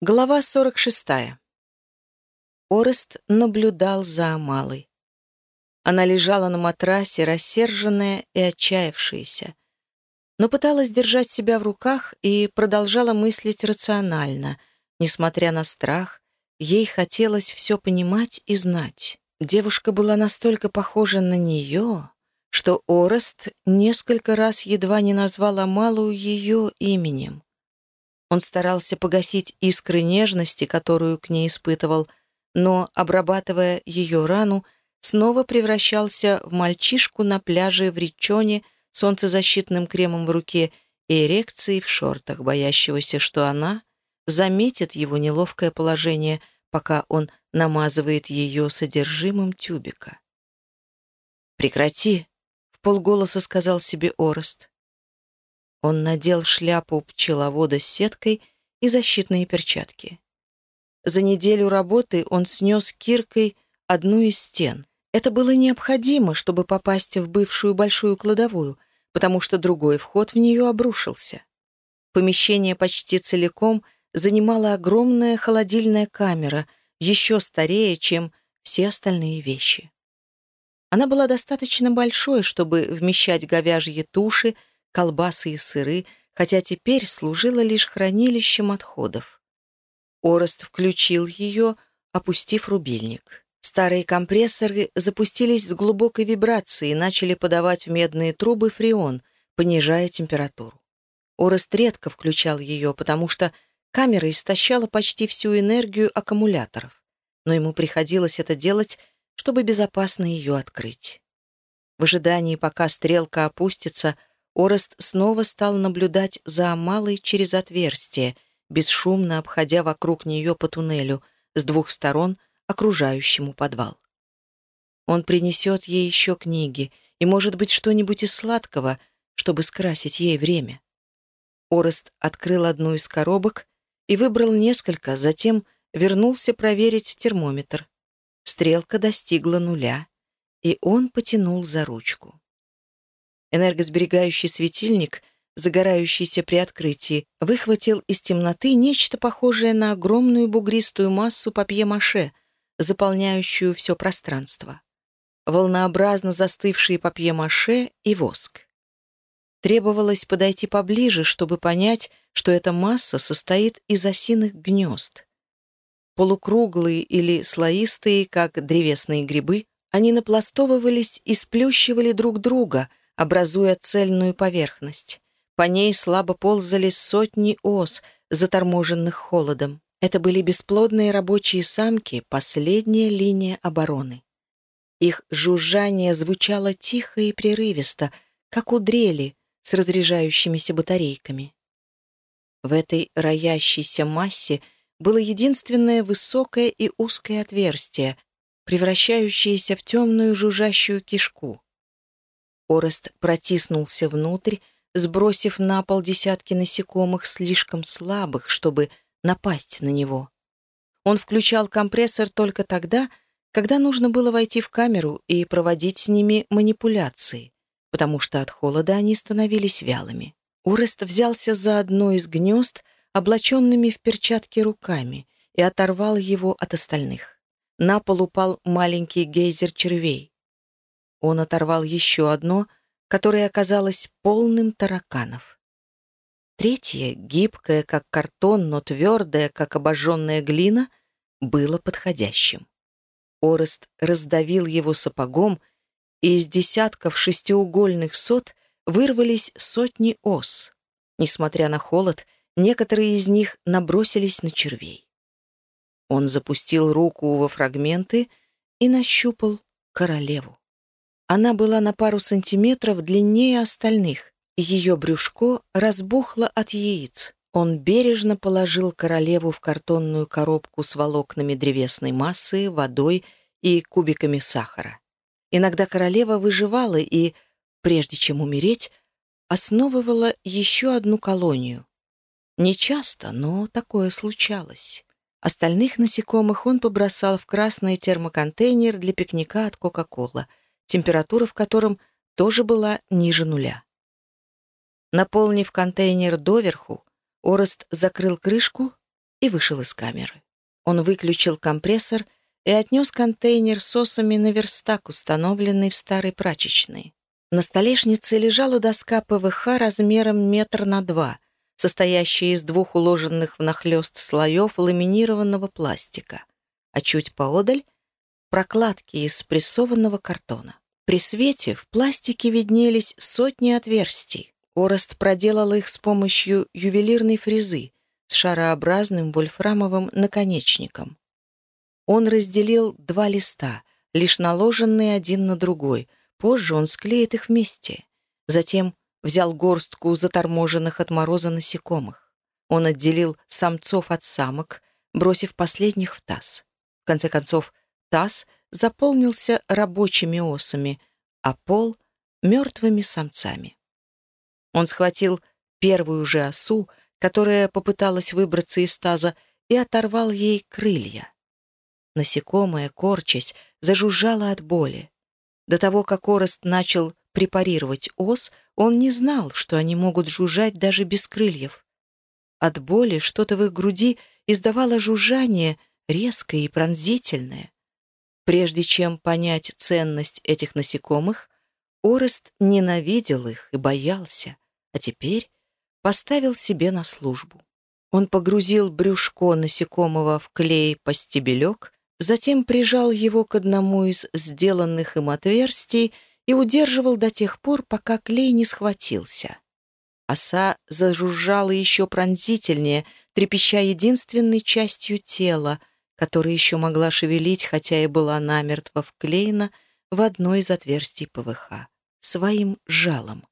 Глава 46. Орест наблюдал за Амалой. Она лежала на матрасе, рассерженная и отчаявшаяся, но пыталась держать себя в руках и продолжала мыслить рационально. Несмотря на страх, ей хотелось все понимать и знать. Девушка была настолько похожа на нее, что Орест несколько раз едва не назвал Амалу ее именем. Он старался погасить искры нежности, которую к ней испытывал, но, обрабатывая ее рану, снова превращался в мальчишку на пляже в Ричоне солнцезащитным кремом в руке и эрекцией в шортах, боящегося, что она заметит его неловкое положение, пока он намазывает ее содержимым тюбика. «Прекрати!» — в полголоса сказал себе Орест. Он надел шляпу пчеловода с сеткой и защитные перчатки. За неделю работы он снес киркой одну из стен. Это было необходимо, чтобы попасть в бывшую большую кладовую, потому что другой вход в нее обрушился. Помещение почти целиком занимала огромная холодильная камера, еще старее, чем все остальные вещи. Она была достаточно большой, чтобы вмещать говяжьи туши, колбасы и сыры, хотя теперь служила лишь хранилищем отходов. Орест включил ее, опустив рубильник. Старые компрессоры запустились с глубокой вибрацией и начали подавать в медные трубы фреон, понижая температуру. Орест редко включал ее, потому что камера истощала почти всю энергию аккумуляторов, но ему приходилось это делать, чтобы безопасно ее открыть. В ожидании, пока стрелка опустится, Орест снова стал наблюдать за Амалой через отверстие, бесшумно обходя вокруг нее по туннелю, с двух сторон окружающему подвал. Он принесет ей еще книги и, может быть, что-нибудь из сладкого, чтобы скрасить ей время. Орест открыл одну из коробок и выбрал несколько, затем вернулся проверить термометр. Стрелка достигла нуля, и он потянул за ручку. Энергосберегающий светильник, загорающийся при открытии, выхватил из темноты нечто похожее на огромную бугристую массу папье-маше, заполняющую все пространство. Волнообразно застывшие папье-маше и воск. Требовалось подойти поближе, чтобы понять, что эта масса состоит из осиных гнезд. Полукруглые или слоистые, как древесные грибы, они напластовывались и сплющивали друг друга, образуя цельную поверхность. По ней слабо ползали сотни ос, заторможенных холодом. Это были бесплодные рабочие самки, последняя линия обороны. Их жужжание звучало тихо и прерывисто, как у дрели с разряжающимися батарейками. В этой роящейся массе было единственное высокое и узкое отверстие, превращающееся в темную жужжащую кишку. Орест протиснулся внутрь, сбросив на пол десятки насекомых, слишком слабых, чтобы напасть на него. Он включал компрессор только тогда, когда нужно было войти в камеру и проводить с ними манипуляции, потому что от холода они становились вялыми. Урест взялся за одно из гнезд, облаченными в перчатки руками, и оторвал его от остальных. На пол упал маленький гейзер червей. Он оторвал еще одно, которое оказалось полным тараканов. Третье, гибкое, как картон, но твердое, как обожженная глина, было подходящим. Орест раздавил его сапогом, и из десятков шестиугольных сот вырвались сотни ос. Несмотря на холод, некоторые из них набросились на червей. Он запустил руку во фрагменты и нащупал королеву. Она была на пару сантиметров длиннее остальных, ее брюшко разбухло от яиц. Он бережно положил королеву в картонную коробку с волокнами древесной массы, водой и кубиками сахара. Иногда королева выживала и, прежде чем умереть, основывала еще одну колонию. Не часто, но такое случалось. Остальных насекомых он побросал в красный термоконтейнер для пикника от Кока-Кола — температура в котором тоже была ниже нуля. Наполнив контейнер доверху, Орест закрыл крышку и вышел из камеры. Он выключил компрессор и отнес контейнер с осами на верстак, установленный в старой прачечной. На столешнице лежала доска ПВХ размером метр на два, состоящая из двух уложенных внахлёст слоев ламинированного пластика, а чуть поодаль — прокладки из прессованного картона. При свете в пластике виднелись сотни отверстий. Орест проделал их с помощью ювелирной фрезы с шарообразным вольфрамовым наконечником. Он разделил два листа, лишь наложенные один на другой, Позже он склеит их вместе. Затем взял горстку заторможенных от мороза насекомых. Он отделил самцов от самок, бросив последних в таз. В конце концов, таз заполнился рабочими осами, а пол — мертвыми самцами. Он схватил первую же осу, которая попыталась выбраться из таза, и оторвал ей крылья. Насекомое, корчась, зажужжало от боли. До того, как Орест начал препарировать ос, он не знал, что они могут жужжать даже без крыльев. От боли что-то в их груди издавало жужжание, резкое и пронзительное. Прежде чем понять ценность этих насекомых, Орест ненавидел их и боялся, а теперь поставил себе на службу. Он погрузил брюшко насекомого в клей по стебелек затем прижал его к одному из сделанных им отверстий и удерживал до тех пор, пока клей не схватился. Оса зажужжала еще пронзительнее, трепеща единственной частью тела, которая еще могла шевелить, хотя и была намертво вклеена в одно из отверстий ПВХ, своим жалом.